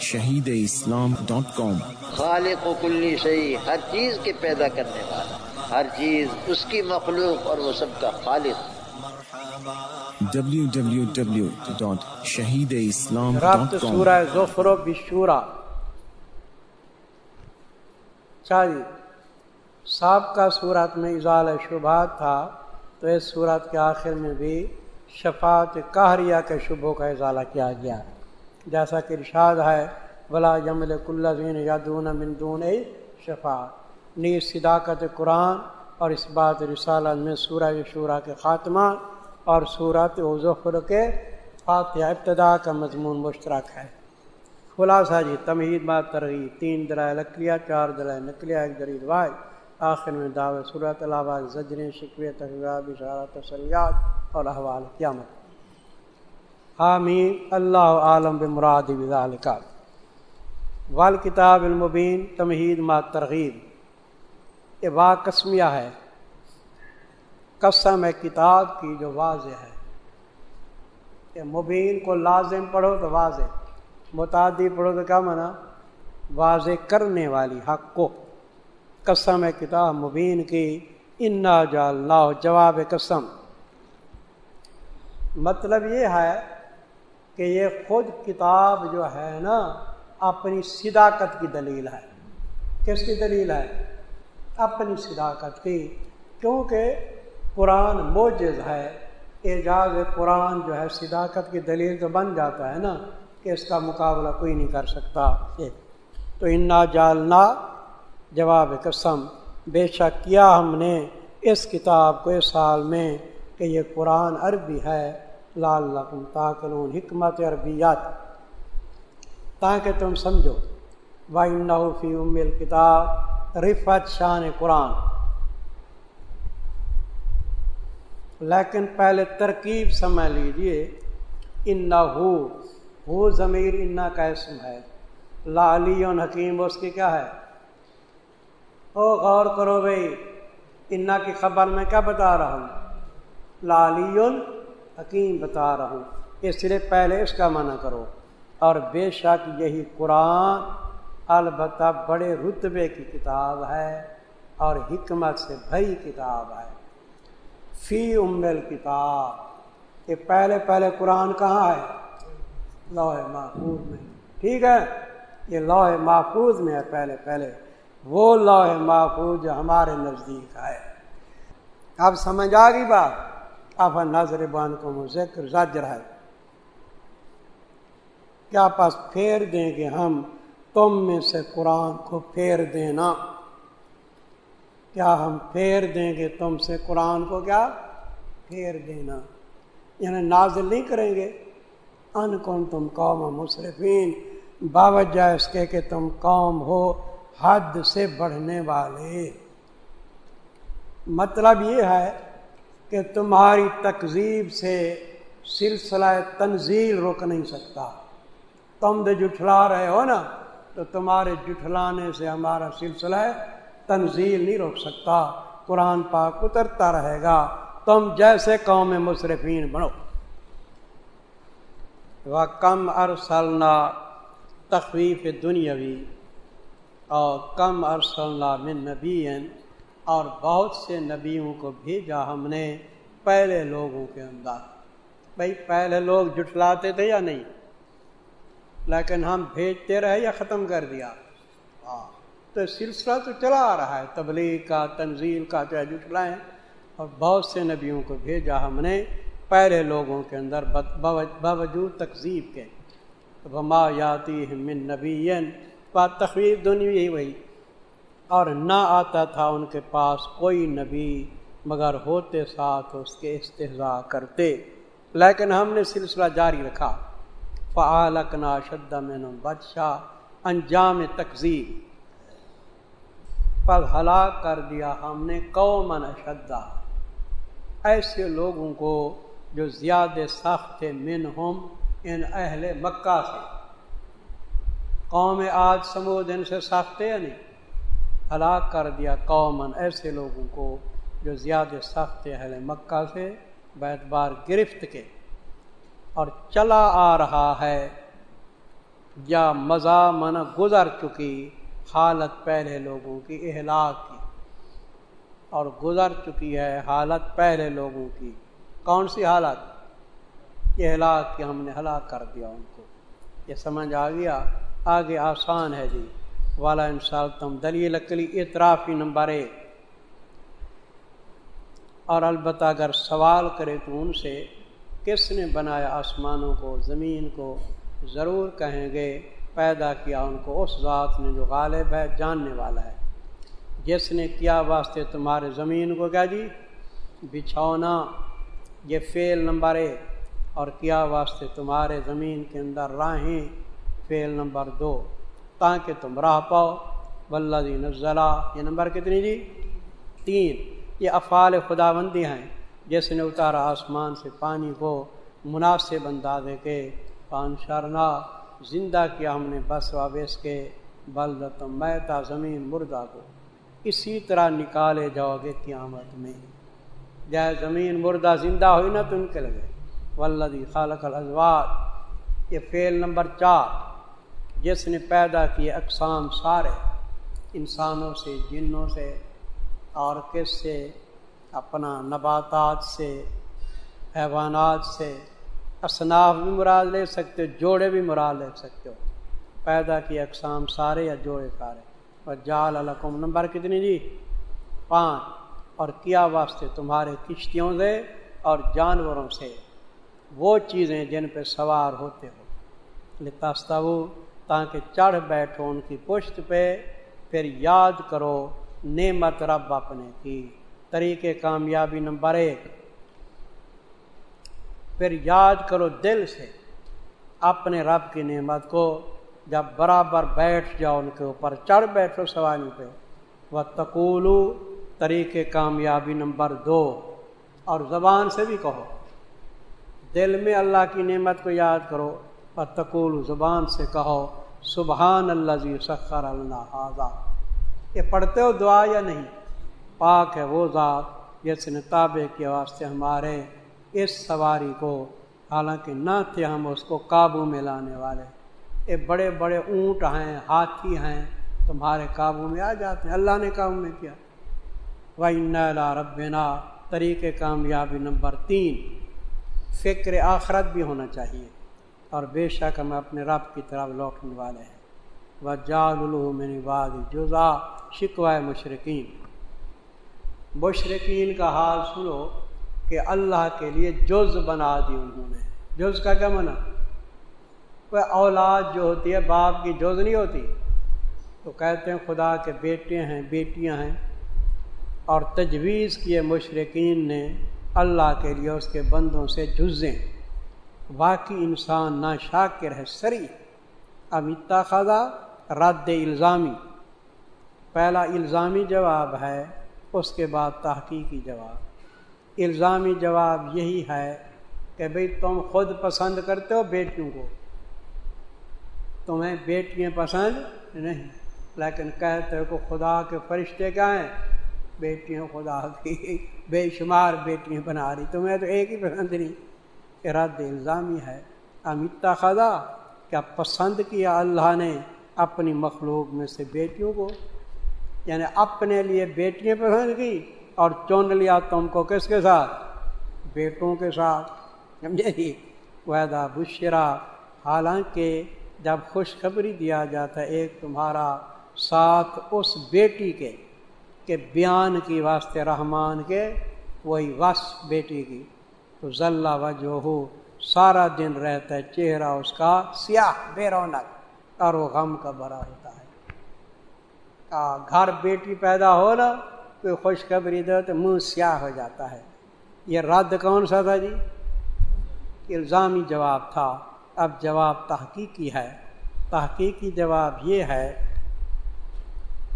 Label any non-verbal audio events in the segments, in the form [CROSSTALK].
شہید اسلام ڈاٹ کام۔ خالق و کلی شہی ہر چیز کے پیدا کرنے والا ہر چیز اس کی مخلوق اور وہ سب کا خالق۔ ڈبلو ڈاٹ شہید اسلام ربط سورہ ظفر و بشورا جی سابقہ صورت میں اضال شبہات تھا تو اس صورت کے آخر میں بھی شفاعت قہریہ کے شبوں کا اضالہ کیا گیا۔ جیسا کہ ارشاد ہے بلا جمل کلین یادون مندون شفاعت نیز صداقت قرآن اور اس بات رسالت میں سورہ شورہ کے خاتمہ اور صورت ظفر کے فاتحہ ابتدا کا مضمون مشترک ہے۔ خلاصہ جی تمہید بات ترغیب، تین درائے لکلیا چار درائے نکلیا ایک دری واحد۔ آخر میں دعوت صورت علاوہ زجریں شکوے تجربہ اشارہ تسلیات اور احوال قیامت۔ حامین اللہ عالم بمراد کا وال کتاب المبین، تمہید ما ترغیب. یہ وا قسمیہ ہے. قسم ہے کتاب کی جو واضح ہے. کہ مبین کو لازم پڑھو تو واضح. متعدی پڑھو تو کیا منع واضح کرنے والی حق کو. قسم ہے کتاب مبین کی. انا جا اللہ جواب قسم. مطلب یہ ہے کہ یہ خود کتاب جو ہے نا، اپنی صداقت کی دلیل ہے۔ کس کی دلیل ہے؟ اپنی صداقت کی۔ کیونکہ قرآن موجز ہے، اعجاز قرآن جو ہے صداقت کی دلیل تو بن جاتا ہے نا، کہ اس کا مقابلہ کوئی نہیں کر سکتا۔ تو انا جالنا جواب قسم، بے شک کیا ہم نے اس کتاب کو اس سال میں کہ یہ قرآن عربی ہے۔ لال لقم تاکلون، حکمت عربیات۔ تاکہ تم سمجھو وائی فی ام کتاب رفت شان قرآن۔ لیکن پہلے ترکیب سمجھ لیجیے ان ہو ضمیر انا کا اسم ہے۔ لا علی حکیم، اس کی کیا ہے؟ او غور کرو بھائی انا کی خبر میں کیا بتا رہا ہوں؟ لا علی حکیم بتا رہا ہوں۔ اس لیے پہلے اس کا منع کرو۔ اور بے شک یہی قرآن البتہ بڑے رتبے کی کتاب ہے اور حکمت سے بھری کتاب ہے۔ فی امل کتاب یہ پہلے پہلے قرآن کہاں ہے؟ لوہ محفوظ میں۔ ٹھیک ہے؟ یہ لوہ محفوظ میں ہے پہلے پہلے۔ وہ لوہ محفوظ جو ہمارے نزدیک ہے۔ اب سمجھ آ گئی بات؟ اب نظر بان کو ذکر زجر ہے۔ کیا پاس پھیر دیں گے ہم؟ تم میں سے قرآن کو پھیر دینا۔ کیا ہم پھیر دیں گے تم سے قرآن کو؟ کیا؟ پھیر دینا۔ یعنی نازل نہیں کریں گے۔ ان کون تم قوم مصرفین باوجہ اس کے کہ تم قوم ہو حد سے بڑھنے والے۔ مطلب یہ ہے کہ تمہاری تقزیب سے سلسلہ تنزیل رک نہیں سکتا۔ تم دے جٹھلا رہے ہو نا، تو تمہارے جٹھلانے سے ہمارا سلسلہ تنزیل نہیں روک سکتا۔ قرآن پاک اترتا رہے گا۔ تم جیسے قوم مصرفین بنو۔ وہ کم ارسلنا تخویف دنیاوی اور کم ارسلنا من نبی اور بہت سے نبیوں کو بھیجا ہم نے پہلے لوگوں کے اندر۔ بھائی پہلے لوگ جٹلاتے تھے یا نہیں؟ لیکن ہم بھیجتے رہے یا ختم کر دیا؟ ہاں تو سلسلہ تو چلا آ رہا ہے، تبلیغ کا تنظیم کا، چاہے جٹلائیں۔ اور بہت سے نبیوں کو بھیجا ہم نے پہلے لوگوں کے اندر باوجود تقزیب کے۔ بما یاتی من نبی تخویف دنیا وہی۔ اور نہ آتا تھا ان کے پاس کوئی نبی، مگر ہوتے ساتھ اس کے استحضاء کرتے۔ لیکن ہم نے سلسلہ جاری رکھا۔ فعالک نا شدہ میں بادشاہ انجام تقزیب پر ہلاک کر دیا ہم نے قومن شدہ ایسے لوگوں کو جو زیادہ سخت تھے من ہم ان اہل مکہ سے۔ قوم آج سمود ان سے سخت یا نہیں؟ ہلاک کر دیا قومن ایسے لوگوں کو جو زیادہ سخت اہل مکہ سے بیت بار گرفت کے اور چلا آ رہا ہے۔ یا مزہ من گزر چکی حالت پہلے لوگوں کی اہلاک کی۔ اور گزر چکی ہے حالت پہلے لوگوں کی۔ کون سی حالت؟ اہلاک کی ہم نے ہلاک کر دیا ان کو۔ یہ سمجھ آ گیا؟ آگے آسان ہے جی۔ والا انسال تم دلیل اکلی اطرافی نمبر ایک۔ اور البتہ اگر سوال کرے تو ان سے کس نے بنایا آسمانوں کو، زمین کو؟ ضرور کہیں گے، پیدا کیا ان کو اس ذات نے جو غالب ہے، جاننے والا ہے۔ جس نے کیا واسطے تمہارے زمین کو؟ کیا جی؟ بچھونا۔ یہ فیل نمبر ایک۔ اور کیا واسطے تمہارے زمین کے اندر راہیں؟ فیل نمبر دو۔ تاکہ تم راہ پاؤ۔ ولہ نزلہ یہ نمبر کتنی جی؟ تین۔ یہ افعال خدا بندی ہیں۔ جس نے اتارا آسمان سے پانی کو مناسب اندازے کے۔ پان شرنا زندہ کیا ہم نے بس وابس کے۔ بلدت میتا، زمین مردہ کو۔ اسی طرح نکالے جاؤ گے قیامت میں۔ جائے زمین مردہ زندہ ہوئی نا تو ان کے لگے۔ ولدی خالق الزواد یہ فیل نمبر چار۔ جس نے پیدا کیے اقسام سارے، انسانوں سے، جنوں سے اور کس سے، اپنا نباتات سے، حیوانات سے۔ اصناف بھی مراد لے سکتے ہو، جوڑے بھی مراد لے سکتے ہو۔ پیدا کی اقسام سارے یا جوڑے سارے۔ اور جال القم نمبر کتنی جی؟ پانچ۔ اور کیا واسطے؟ تمہارے کشتیوں سے اور جانوروں سے۔ وہ چیزیں جن پہ سوار ہوتے ہو۔ لتاستہ تاکہ چڑھ بیٹھو ان کی پشت پہ، پھر یاد کرو نعمت رب اپنے کی۔ طریقے کامیابی نمبر ایک۔ پھر یاد کرو دل سے اپنے رب کی نعمت کو۔ جب برابر بیٹھ جاؤ ان کے اوپر، چڑھ بیٹھو سواری پہ۔ وہ تقولو طریقے کامیابی نمبر دو۔ اور زبان سے بھی کہو، دل میں اللہ کی نعمت کو یاد کرو۔ اور تقول زبان سے کہو سبحان اللہ جی سخر اللہ آزاد یہ پڑھتے ہو دعا یا نہیں؟ پاک ہے وہ ذات جس نے تابے کے واسطے ہمارے اس سواری کو، حالانکہ نہ تھے ہم اس کو قابو میں لانے والے۔ یہ بڑے بڑے اونٹ ہیں، ہاتھی ہیں، تمہارے قابو میں آ جاتے ہیں۔ اللہ نے قابو میں کیا۔ وہ ربنا۔ طریق کامیابی نمبر تین۔ فکر آخرت بھی ہونا چاہیے۔ اور بے شک ہم اپنے رب کی طرف لوٹنے والے ہیں۔ وہ جال میں واد جزا شکوائے مشرقین مشرقین کا حال سنو کہ اللہ کے لیے جز بنا دی انہوں نے۔ جز کا کیا منع وہ اولاد جو ہوتی ہے، باپ کی جز نہیں ہوتی۔ تو کہتے ہیں خدا کے بیٹے ہیں، بیٹیاں ہیں۔ اور تجویز کیے مشرقین نے اللہ کے لیے اس کے بندوں سے جزیں۔ باقی انسان نہ شاکر ہے سری امیتا خدا رد الزامی۔ پہلا الزامی جواب ہے، اس کے بعد تحقیقی جواب۔ الزامی جواب یہی ہے کہ بھئی تم خود پسند کرتے ہو بیٹیوں کو۔ تمہیں بیٹیاں پسند نہیں، لیکن کہتے ہو کہ خدا کے فرشتے کیا ہیں؟ بیٹیاں خدا کی بے شمار بیٹیاں بنا رہی، تمہیں تو ایک ہی پسند نہیں۔ رد الزامی ہے۔ امیتا خدا کیا پسند کیا اللہ نے اپنی مخلوق میں سے بیٹیوں کو؟ یعنی اپنے لیے بیٹیاں پسند کی اور چن لیا تم کو کس کے ساتھ؟ بیٹوں کے ساتھ۔ سمجھے جی؟ ویدا بشرا، حالانکہ جب خوشخبری دیا جاتا ہے ایک تمہارا ساتھ اس بیٹی کے، کہ بیان کی واسطے رحمان کے، وہی وس بیٹی کی۔ تو ذلہ وجہ ہو، سارا دن رہتا ہے، چہرہ اس کا سیاہ، بے رونق اور وہ غم کا بڑا ہوتا ہے۔ گھر بیٹی پیدا ہو نا، کوئی خوشخبری دو تو منہ سیاہ ہو جاتا ہے۔ یہ رد کون سا تھا جی؟ الزامی جواب تھا۔ اب جواب تحقیقی ہے۔ تحقیقی جواب یہ ہے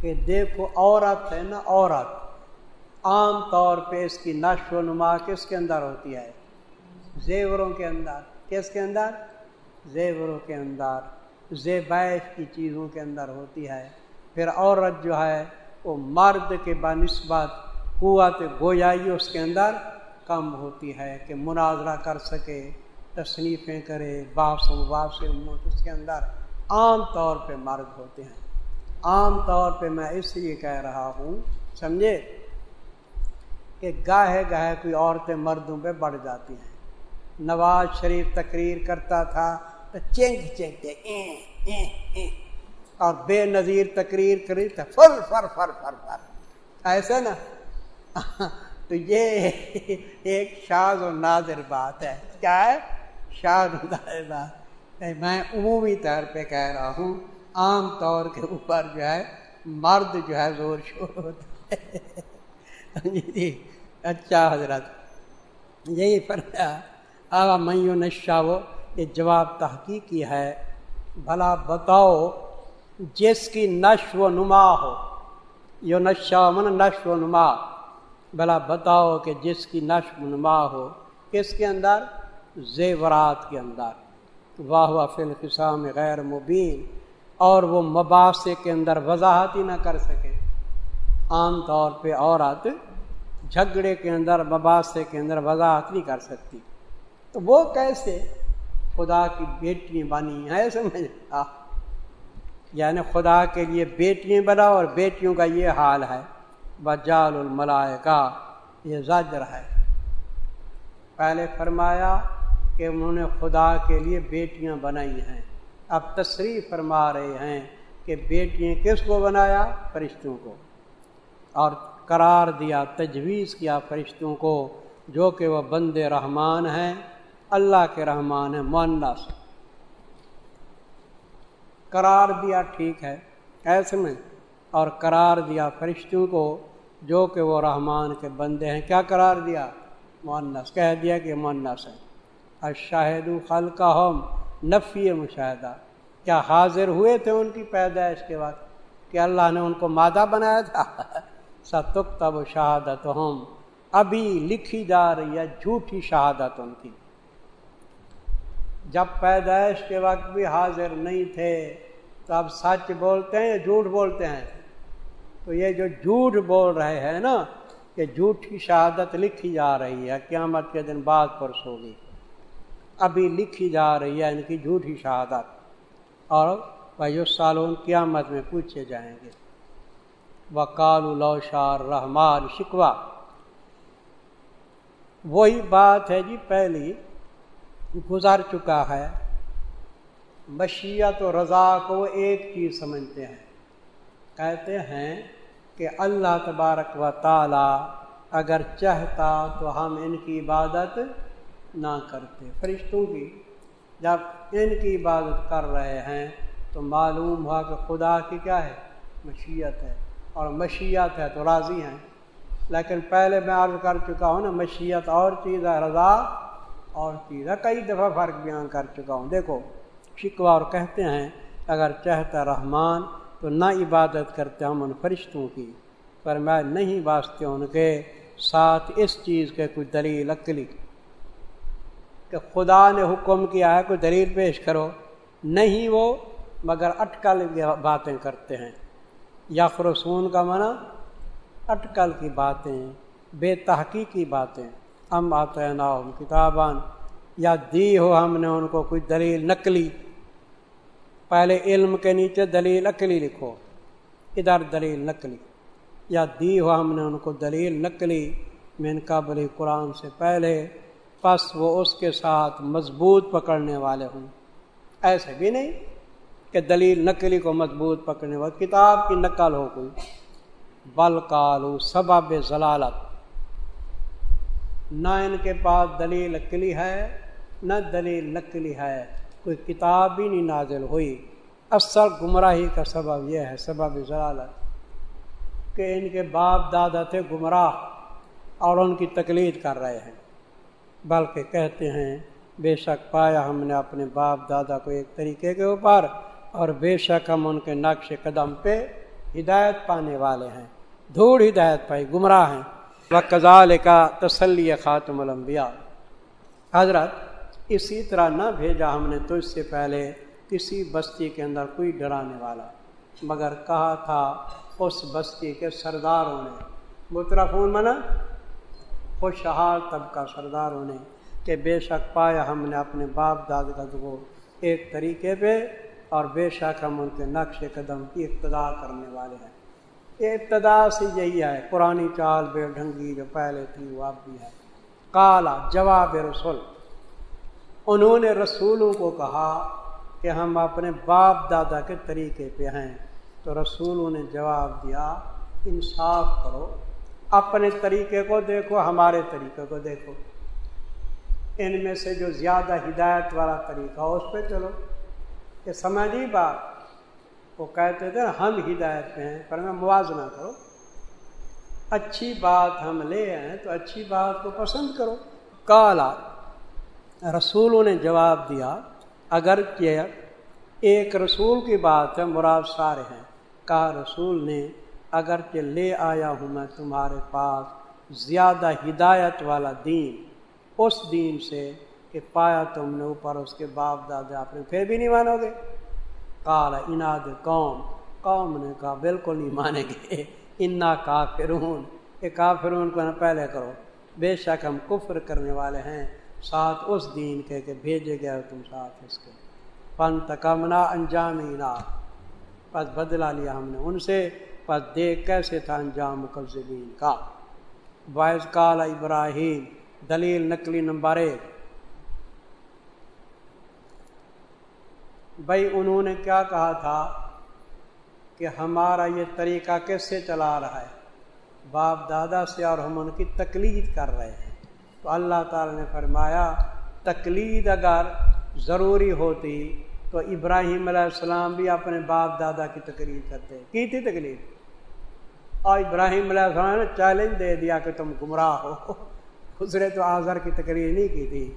کہ دیکھو، عورت ہے نا، عورت۔ عام طور پہ اس کی نشو و نما کس کے اندر ہوتی ہے؟ زیوروں کے اندر۔ کس کے اندر؟ زیوروں کے اندر۔ زیبائش کی چیزوں کے اندر ہوتی ہے۔ پھر عورت جو ہے، وہ مرد کے بنسبت قوت گویائی اس کے اندر کم ہوتی ہے کہ مناظرہ کر سکے، تصنیفیں کرے باپ سے باپ اس کے اندر عام طور پہ مرد ہوتے ہیں۔ عام طور پہ میں اس لیے کہہ رہا ہوں، سمجھے؟ کہ گاہے گاہے کوئی عورتیں مردوں پہ بڑھ جاتی ہیں۔ نواز شریف تقریر کرتا تھا تو چینگ چینگ اور بے نظیر تقریر کری تھا فر فر فر فر فر۔ ایسے نا؟ [LAUGHS] تو یہ ایک شاز و نادر بات ہے۔ کیا ہے؟ شاز و نادر بات۔ میں عمومی طور پہ کہہ رہا ہوں عام طور کے اوپر جو ہے مرد جو ہے زور شور ہوتا ہے۔ [LAUGHS] جی، اچھا حضرت۔ یہی فرمایا آغا میوں نشا وہ یہ جواب تحقیقی ہے۔ بھلا بتاؤ، جس کی نشو و نما ہو۔ یو نشا من نشو و نما۔ بھلا بتاؤ کہ جس کی نشو و نما ہو، کس کے اندر؟ زیورات کے اندر۔ واہ واہ فل قسام غیر مبین۔ اور وہ مباحثے کے اندر وضاحت ہی نہ کر سکے۔ عام طور پہ عورت جھگڑے کے اندر مباحثے کے اندر وضاحت نہیں کر سکتی۔ تو وہ کیسے خدا کی بیٹیاں بنی ہیں؟ سمجھ؟ یعنی خدا کے لیے بیٹیاں بنا اور بیٹیوں کا یہ حال ہے۔ بجال الملائے کا یہ زجر ہے۔ پہلے فرمایا کہ انہوں نے خدا کے لیے بیٹیاں بنائی ہیں۔ اب تصریح فرما رہے ہیں کہ بیٹیاں کس کو بنایا؟ فرشتوں کو۔ اور قرار دیا، تجویز کیا فرشتوں کو، جو کہ وہ بند رحمان ہیں، اللہ کے رحمان ہیں معنس قرار دیا ٹھیک ہے ایسے میں۔ اور قرار دیا فرشتوں کو، جو کہ وہ رحمان کے بندے ہیں۔ کیا قرار دیا؟ معنس کہہ دیا کہ معنس ہے اشاہد خل کا ہم نفی مشاہدہ۔ کیا حاضر ہوئے تھے ان کی پیدائش کے وقت؟ کہ اللہ نے ان کو مادہ بنایا تھا؟ ستک تب شہادت ہم ابھی لکھی جا رہی ہے جھوٹی شہادت ان کی۔ جب پیدائش کے وقت بھی حاضر نہیں تھے، تو اب سچ بولتے ہیں یا جھوٹ بولتے ہیں؟ تو یہ جو جھوٹ بول رہے ہیں نا کہ جھوٹی شہادت لکھی جا رہی ہے، قیامت کے دن بعد پرس ہوگی۔ ابھی لکھی جا رہی ہے ان کی جھوٹی شہادت۔ اور بھائی سالون قیامت میں پوچھے جائیں گے۔ وکال لوشار رحمان شکوا۔ وہی بات ہے جی پہلی گزر چکا ہے۔ مشیت و رضا کو ایک چیز سمجھتے ہیں۔ کہتے ہیں کہ اللہ تبارک و تعالی اگر چاہتا تو ہم ان کی عبادت نہ کرتے۔ فرشتوں کی، جب ان کی عبادت کر رہے ہیں تو معلوم ہوا کہ خدا کی کیا ہے؟ مشیت ہے۔ اور مشیت ہے تو راضی ہیں۔ لیکن پہلے میں عرض کر چکا ہوں نا، مشیت اور چیز ہے، رضا اور چیز ہے۔ کئی دفعہ فرق بیان کر چکا ہوں۔ دیکھو شکوا اور کہتے ہیں، اگر چاہتا رحمان تو نہ عبادت کرتے ہم ان فرشتوں کی۔ پر میں نہیں واسطے ان کے ساتھ اس چیز کے کوئی دلیل اکلی کہ خدا نے حکم کیا ہے، کوئی دلیل پیش کرو۔ نہیں وہ، مگر اٹکل باتیں کرتے ہیں۔ یا خرسون کا منع اٹکل کی باتیں، بے تحقیقی باتیں۔ ہم آتے نا کتابان یا دی ہو ہم نے ان کو کوئی دلیل نقلی پہلے علم کے نیچے دلیل نقلی لکھو، ادھر دلیل نقلی یا دی ہو ہم نے ان کو دلیل نقلی میں کا بلی قرآن سے پہلے، پس وہ اس کے ساتھ مضبوط پکڑنے والے ہوں۔ ایسے بھی نہیں۔ کہ دلیل نقلی کو مضبوط پکڑنے والے کتاب کی نقل ہو کوئی بل کالو سباب ضلالت۔ نہ ان کے پاس دلیل نقلی ہے، نہ دلیل نقلی ہے۔ کوئی کتاب بھی نہیں نازل ہوئی۔ اصل گمراہی کا سبب یہ ہے، سبب ضلالت۔ کہ ان کے باپ دادا تھے گمراہ اور ان کی تکلیف کر رہے ہیں۔ بلکہ کہتے ہیں، بے شک پایا ہم نے اپنے باپ دادا کو ایک طریقے کے اوپر اور بے شک ہم ان کے نقش قدم پہ ہدایت پانے والے ہیں۔ دھوڑ ہدایت پائی، گمراہ ہیں۔ وہ کزال کا تسلی خاتم الانبیاء حضرت، اسی طرح نہ بھیجا ہم نے تو اس سے پہلے کسی بستی کے اندر کوئی ڈرانے والا، مگر کہا تھا اس بستی کے سرداروں نے۔ مترفون منا، خوشحال طبقہ سرداروں نے کہ بے شک پایا ہم نے اپنے باپ داد کو ایک طریقے پہ اور بے شک ہم ان کے نقش قدم کی ابتدا کرنے والے ہیں۔ یہ ابتدا سے یہی ہے، پرانی چال بے ڈھنگی جو پہلے تھی، وہ اب بھی ہے۔ کالا جواب رسول، انہوں نے رسولوں کو کہا کہ ہم اپنے باپ دادا کے طریقے پہ ہیں۔ تو رسولوں نے جواب دیا، انصاف کرو، اپنے طریقے کو دیکھو، ہمارے طریقے کو دیکھو۔ ان میں سے جو زیادہ ہدایت والا طریقہ، اس پہ چلو۔ یہ سمجھی بات۔ وہ کہتے تھے ہم ہدایت پہ ہیں۔ پر میں موازنہ کرو۔ اچھی بات ہم لے آئیں تو اچھی بات کو پسند کرو۔ کالا رسولوں نے جواب دیا، اگر کیا ایک رسول کی بات ہے، مراد سارے ہیں۔ کہا، رسول نے، اگر کہ لے آیا ہوں میں تمہارے پاس زیادہ ہدایت والا دین، اس دین سے کہ پایا تم نے اوپر، اس کے باپ دادا اپنے پھر بھی نہیں مانو گے؟ کالا اناد قوم۔ قوم نے کہا، بالکل نہیں مانیں گے۔ انا کافرون۔ یہ کافرون کو نہ پہلے کرو۔ بے شک ہم کفر کرنے والے ہیں۔ ساتھ اس دین کے کہ بھیجے گئے تم ساتھ اس کے۔ فن تکمنا انجام پس بدلا لیا ہم نے ان سے۔ پس دیکھ کیسے تھا انجام مقزبین کا۔ باعث کالا ابراہیم، دلیل نقلی نمبر ایک۔ بھائی انہوں نے کیا کہا تھا کہ ہمارا یہ طریقہ کیسے سے چلا رہا ہے؟ باپ دادا سے اور ہم ان کی تقلید کر رہے ہیں۔ تو اللہ تعالی نے فرمایا، تقلید اگر ضروری ہوتی تو ابراہیم علیہ السلام بھی اپنے باپ دادا کی تقریر کرتے۔ کی تھی تکلیف اور ابراہیم علیہ السلام نے چیلنج دے دیا کہ تم گمراہ ہو۔ خسرے تو آزر کی تقریر نہیں کی تھی۔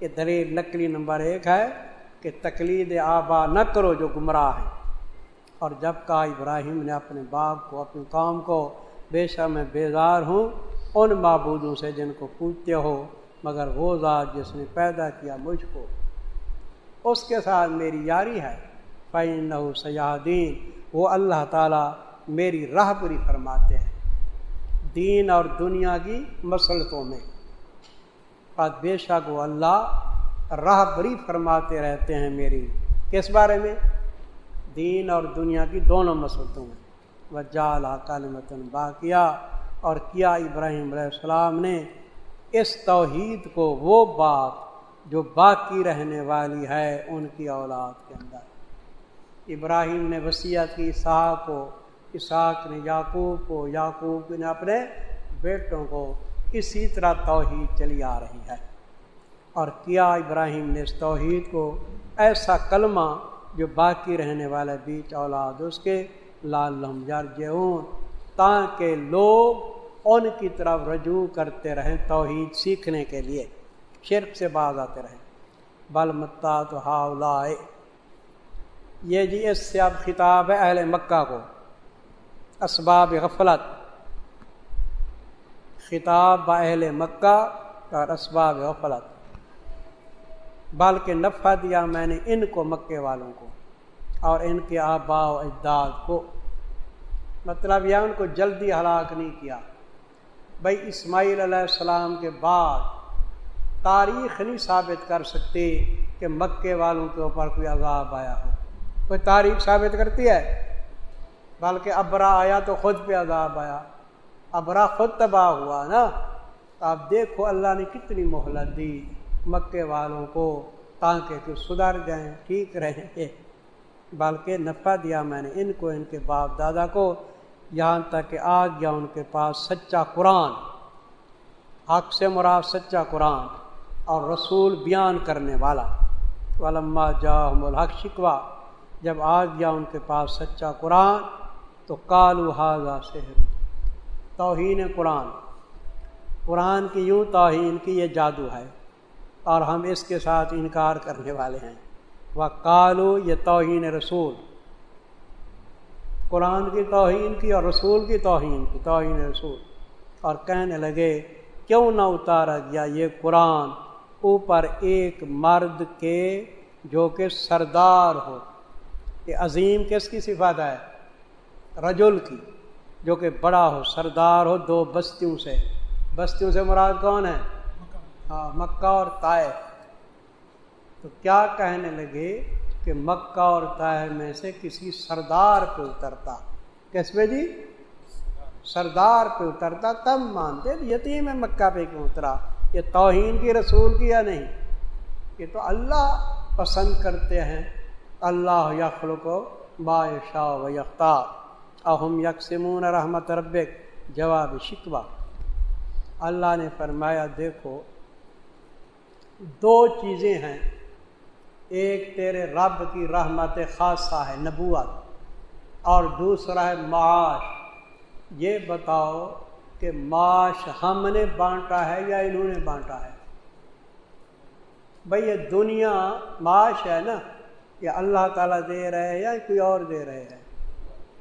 یہ دلیل لکڑی نمبر ایک ہے۔ کہ تقلید آبا نہ کرو جو گمراہ ہے اور جب کہا ابراہیم نے اپنے باپ کو اپنے کام کو، بے شک میں بیزار ہوں، ان معبودوں سے جن کو پوچھتے ہو، مگر وہ ذات جس نے پیدا کیا مجھ کو، اس کے ساتھ میری یاری ہے۔ فعین سیاحدین وہ اللہ تعالیٰ میری راہ بری فرماتے ہیں۔ دین اور دنیا کی مسلطوں میں۔ بے شک وہ اللہ راہ بری فرماتے رہتے ہیں میری۔ کس بارے میں؟ دین اور دنیا کی دونوں مسلطوں میں۔ وہ جال کالمتن باقیہ۔ اور کیا ابراہیم علیہ السلام نے اس توحید کو وہ بات جو باقی رہنے والی ہے ان کی اولاد کے اندر۔ ابراہیم نے وسیعت کی، اسحاق کو، اسحاق نے یعقوب کو، یعقوب نے اپنے بیٹوں کو اسی طرح توحید چلی آ رہی ہے۔ اور کیا ابراہیم نے اس توحید کو ایسا کلمہ جو باقی رہنے والے بیچ اولاد اس کے لال لم جرجون تاکہ لوگ ان کی طرف رجوع کرتے رہیں توحید سیکھنے کے لیے، شرک سے باز آتے رہیں۔ بل متا تو ہاؤلائے یہ جی اس سے اب خطاب ہے اہل مکہ کو۔ اسباب غفلت۔ خطاب اہل مکہ اور اسباب غفلت۔ بلکہ نفع دیا میں نے ان کو مکے والوں کو اور ان کے آبا و اجداد کو۔ مطلب یہ ان کو جلدی ہلاک نہیں کیا۔ بھائی اسماعیل علیہ السلام کے بعد تاریخ نہیں ثابت کر سکتی کہ مکے والوں کے اوپر کوئی عذاب آیا ہو۔ کوئی تاریخ ثابت کرتی ہے؟ بلکہ ابرا آیا تو خود پہ عذاب آیا۔ ابرا خود تباہ ہوا نا۔ تو آپ دیکھو اللہ نے کتنی مہلت دی۔ مکے والوں کو تاکہ کہ سدھر جائیں، ٹھیک رہیں بلکہ نفع دیا میں نے ان کو، ان کے باپ دادا کو۔ یہاں تک کہ آ گیا ان کے پاس سچا قرآن۔ حق سے مراد سچا قرآن اور رسول بیان کرنے والا۔ علما جا الحق شکوا جب آ گیا ان کے پاس سچا قرآن، تو کالو حاضہ شہر توہین قرآن۔ قرآن کی یوں توہین کی یہ جادو ہے۔ اور ہم اس کے ساتھ انکار کرنے والے ہیں۔ وہ کالو یہ توہین رسول۔ قرآن کی توہین کی اور رسول کی توہین کی۔ توہین رسول۔ اور کہنے لگے، کیوں نہ اتارا گیا یہ قرآن اوپر ایک مرد کے جو کہ سردار ہو۔ یہ عظیم کس کی صفات ہے؟ رجل کی، جو کہ بڑا ہو، سردار ہو دو بستیوں سے۔ بستیوں سے مراد کون ہے؟ ہاں مکہ اور طائف۔ تو کیا کہنے لگے کہ مکہ اور طاہر میں سے کسی سردار پہ اترتا؟ کس پہ جی؟ سردار پہ اترتا، تب مانتے یتیم مکہ پہ کیوں اترا؟ یہ توہین کی رسول کی یا نہیں؟ یہ تو اللہ پسند کرتے ہیں۔ اللہ یخل کو باشاہ و یختار اہم یکسمون رحمت ربک، جواب شکوہ۔ اللہ نے فرمایا، دیکھو دو چیزیں ہیں۔ ایک تیرے رب کی رحمت خاصہ ہے نبوت اور دوسرا ہے معاش۔ یہ بتاؤ کہ معاش ہم نے بانٹا ہے یا انہوں نے بانٹا ہے؟ بھائی یہ دنیا معاش ہے نا، یہ اللہ تعالیٰ دے رہے ہیں یا کوئی اور دے رہے ہیں؟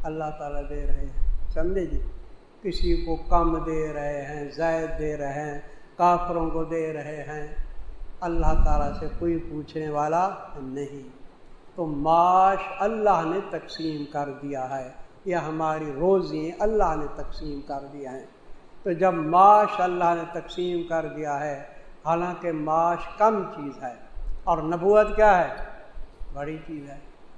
اللہ تعالیٰ دے رہے ہیں۔ سمجھے جی؟ کسی کو کم دے رہے ہیں، زائد دے رہے ہیں، کافروں کو دے رہے ہیں۔ اللہ تعالیٰ سے کوئی پوچھنے والا نہیں۔ تو معاش اللہ نے تقسیم کر دیا ہے۔ یا ہماری روزی اللہ نے تقسیم کر دیا ہے تو جب معاش اللہ نے تقسیم کر دیا ہے، حالانکہ معاش کم چیز ہے۔ اور نبوت کیا ہے؟ بڑی چیز ہے۔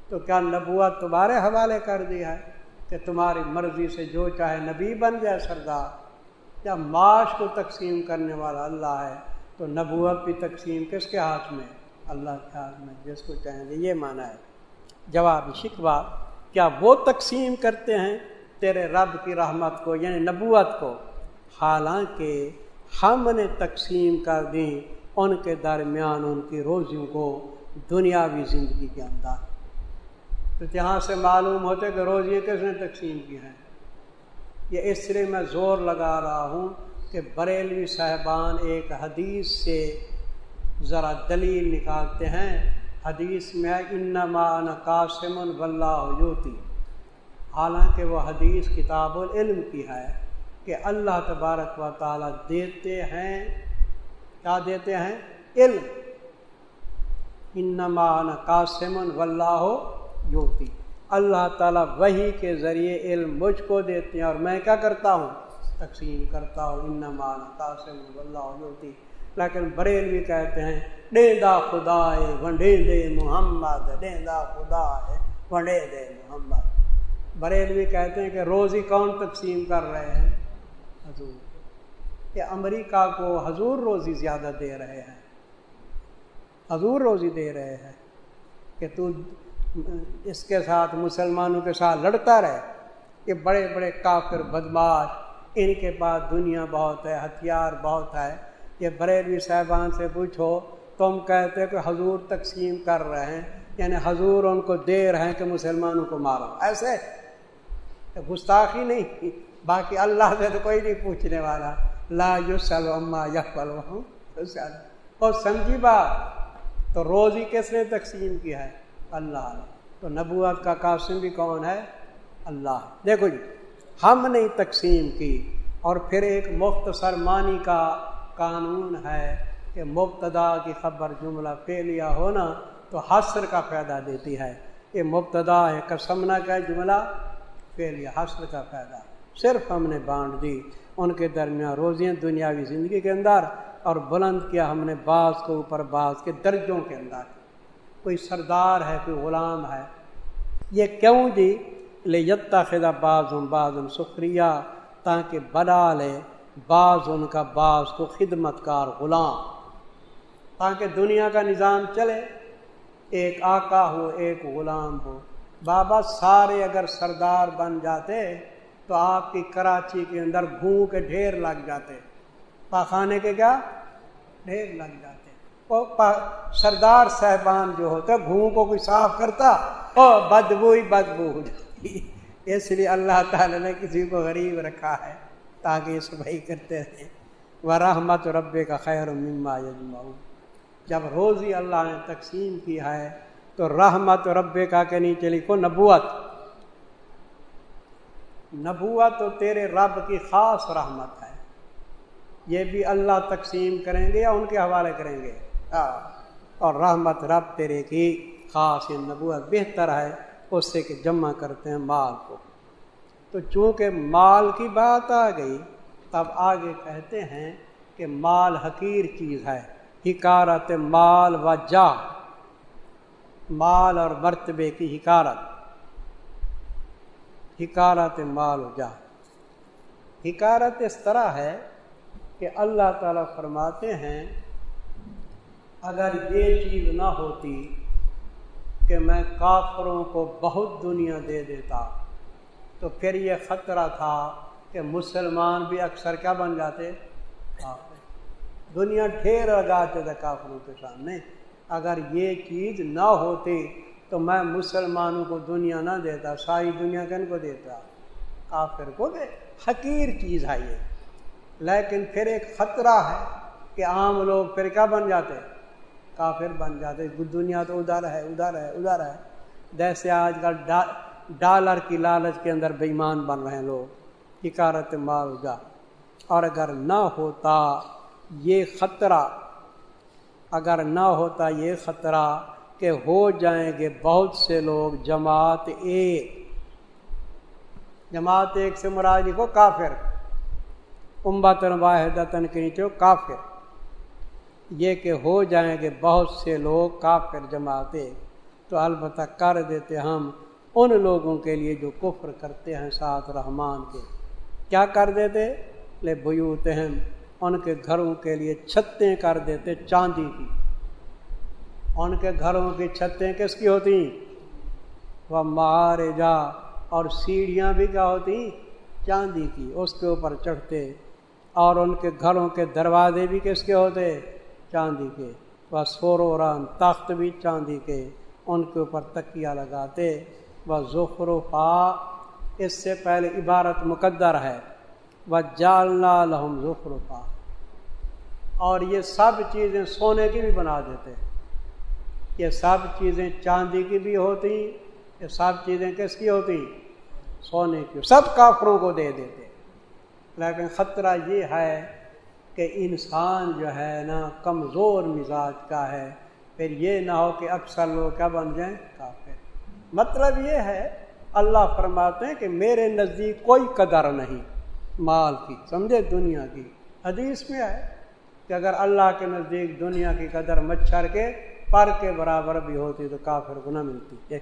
تو کیا نبوت تمہارے حوالے کر دیا ہے کہ تمہاری مرضی سے جو چاہے نبی بن جائے سردار؟ یا معاش کو تقسیم کرنے والا اللہ ہے تو نبوت کی تقسیم کس کے ہاتھ میں؟ اللہ کے ہاتھ میں۔ جس کو چاہیں گے، یہ مانا ہے۔ جواب شکوا کیا وہ تقسیم کرتے ہیں تیرے رب کی رحمت کو یعنی نبوت کو؟ حالانکہ ہم نے تقسیم کر دیں ان کے درمیان ان کی روزیوں کو دنیاوی زندگی کے اندر۔ تو جہاں سے معلوم ہوتے کہ روزیاں کس نے تقسیم کی ہیں؟ یہ اس لیے میں زور لگا رہا ہوں کہ بریلوی صاحبان ایک حدیث سے ذرا دلیل نکالتے ہیں۔ حدیث میں انما قاسم اللہ یوتی حالانکہ وہ حدیث کتاب العلم کی ہے کہ اللہ تبارک و تعالیٰ دیتے ہیں۔ کیا دیتے ہیں؟ علم۔ انما قاسم اللہ یوتی اللہ تعالیٰ وہی کے ذریعے علم مجھ کو دیتے ہیں اور میں کیا کرتا ہوں؟ تقسیم کرتا ہوں انمان قاسم اللہ ہوتی لیکن بریل بھی کہتے ہیں ڈیندا خدا ہے ونڈے دے محمد ڈیندا خدا ہے ونڈے دے محمد۔ بریل بھی کہتے ہیں کہ روزی کون تقسیم کر رہے ہیں؟ حضور۔ کہ امریکہ کو حضور روزی زیادہ دے رہے ہیں۔ حضور روزی دے رہے ہیں کہ تو اس کے ساتھ مسلمانوں کے ساتھ لڑتا رہے، کہ بڑے بڑے کافر، بدماش ان کے پاس دنیا بہت ہے، ہتھیار بہت ہے۔ یہ بریلوی صاحبان سے پوچھو، تم کہتے کہ حضور تقسیم کر رہے ہیں یعنی حضور ان کو دے رہے ہیں کہ مسلمانوں کو مارو۔ ایسے گستاخی نہیں، باقی اللہ سے تو کوئی نہیں پوچھنے والا۔ لا اما اور سمجھی بات، تو روزی کس نے تقسیم کیا ہے؟ اللہ تو نبوت کا قاسم بھی کون ہے؟ اللہ۔ دیکھو جی ہم نے تقسیم کی اور پھر ایک مختصر معنی کا قانون ہے کہ مبتدا کی خبر جملہ پھیلیا ہونا تو حسر کا فائدہ دیتی ہے۔ یہ مبتدا ہے کسمنا کا جملہ پھیلیا حسر کا فائدہ۔ صرف ہم نے بانٹ دی۔ ان کے درمیان روزیاں دنیاوی زندگی کے اندر اور بلند کیا ہم نے بعض کو اوپر، بعض کے درجوں کے اندر۔ کوئی سردار ہے، کوئی غلام ہے۔ یہ کیوں جی؟ لے یتا خدا بعض بعض سکریہ تاکہ بنا لے بعض ان کا بعض کو خدمت کار غلام۔ تاکہ دنیا کا نظام چلے، ایک آقا ہو، ایک غلام ہو۔ بابا سارے اگر سردار بن جاتے تو آپ کی کراچی کے اندر گھوں کے ڈھیر لگ جاتے۔ پاخانے کے کیا؟ ڈھیر لگ جاتے۔ سردار صاحبان جو ہوتے، گھوں کو کوئی صاف کرتا اور بدبو ہی بدبو ہو جاتی اس لیے اللہ تعالی نے کسی کو غریب رکھا ہے تاکہ یہ صبح کرتے رہیں وہ رحمت رب کا خیر مما یجمعون جب روزی اللہ نے تقسیم کی ہے تو رحمت رب کا کہ نیچے لکھو نبوت۔ نبوت تو تیرے رب کی خاص رحمت ہے۔ یہ بھی اللہ تقسیم کریں گے یا ان کے حوالے کریں گے؟ اور رحمت رب تیرے کی خاص نبوت بہتر ہے۔ اس سے کہ جمع کرتے ہیں مال کو۔ تو چونکہ مال کی بات آ گئی، تب آگے کہتے ہیں کہ مال حقیر چیز ہے۔ حکارت مال و جا۔ مال اور مرتبے کی حکارت۔ حکارت مال و جا۔ حکارت اس طرح ہے کہ اللہ تعالیٰ فرماتے ہیں، اگر یہ چیز نہ ہوتی کہ میں کافروں کو بہت دنیا دے دیتا۔ تو پھر یہ خطرہ تھا کہ مسلمان بھی اکثر کیا بن جاتے؟ دنیا ڈھیر لگاتے تھے کافروں کے سامنے۔ اگر یہ چیز نہ ہوتی تو میں مسلمانوں کو دنیا نہ دیتا، ساری دنیا کن کو دیتا؟ کافر کو دے۔ حقیر چیز ہے یہ۔ لیکن پھر ایک خطرہ ہے کہ عام لوگ پھر کیا بن جاتے؟ کافر بن جاتے دنیا تو ادھر ہے ادھر ہے ادھر ہے۔ جیسے آج کل ڈالر کی لالچ کے اندر بےمان بن رہے ہیں لوگ۔ حکارت مال جا اور اگر نہ ہوتا یہ خطرہ، اگر نہ ہوتا یہ خطرہ کہ ہو جائیں گے بہت سے لوگ جماعت ایک۔ جماعت ایک سے مراد کو کافر۔ امبتن واحد کے نیچے کافر۔ یہ کہ ہو جائیں گے بہت سے لوگ کافر جماعت ایک تو البتہ کر دیتے ہم ان لوگوں کے لیے جو کفر کرتے ہیں ساتھ رحمان کے۔ کیا کر دیتے؟ لے بھیوتے ہیں۔ ان کے گھروں کے لیے چھتیں کر دیتے چاندی کی۔ ان کے گھروں کی چھتیں کس کی ہوتی؟ وہ مارے جا۔ اور سیڑھیاں بھی کیا ہوتی؟ چاندی کی۔ اس کے اوپر چڑھتے۔ اور ان کے گھروں کے دروازے بھی کس کے ہوتے؟ چاندی کے۔ وہ سوروران تخت بھی چاندی کے۔ ان کے اوپر تکیا لگاتے۔ وہ ظفر و اس سے پہلے عبارت مقدر ہے۔ وہ جالنا لہم ظفر و اور یہ سب چیزیں سونے کی بھی بنا دیتے۔ یہ سب چیزیں چاندی کی بھی ہوتی۔ یہ سب چیزیں کس کی ہوتی؟ سونے کی۔ سب کافروں کو دے دیتے۔ لیکن خطرہ یہ ہے کہ انسان جو ہے نا کمزور مزاج کا ہے۔ پھر یہ نہ ہو کہ اکثر لوگ کیا بن جائیں؟ کافر۔ مطلب یہ ہے، اللہ فرماتے ہیں کہ میرے نزدیک کوئی قدر نہیں، مال کی۔ سمجھے؟ دنیا کی۔ حدیث میں ہے کہ اگر اللہ کے نزدیک دنیا کی قدر مچھر کے پر کے برابر بھی ہوتی تو کافر کو نہ ملتی۔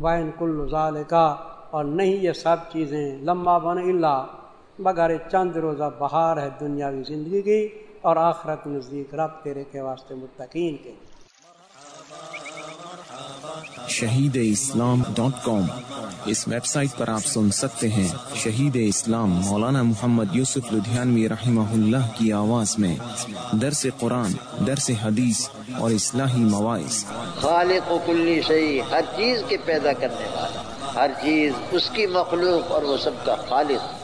وائن کل ظال کا اور نہیں یہ سب چیزیں لمبا بن اللہ مگر چند روزہ بہار ہے دنیاوی زندگی کی اور آخرت نزدیک رب تیرے کے واسطے متقین کے شہید اسلام ڈاٹ کام۔ اس ویب سائٹ پر آپ سن سکتے ہیں شہید اسلام مولانا محمد یوسف لدھیانوی رحمہ اللہ کی آواز میں۔ درس قرآن درس حدیث اور اصلاحی مواعث۔ خالق و کلی شہی ہر چیز کے پیدا کرنے والا۔ ہر چیز اس کی مخلوق اور وہ سب کا خالق۔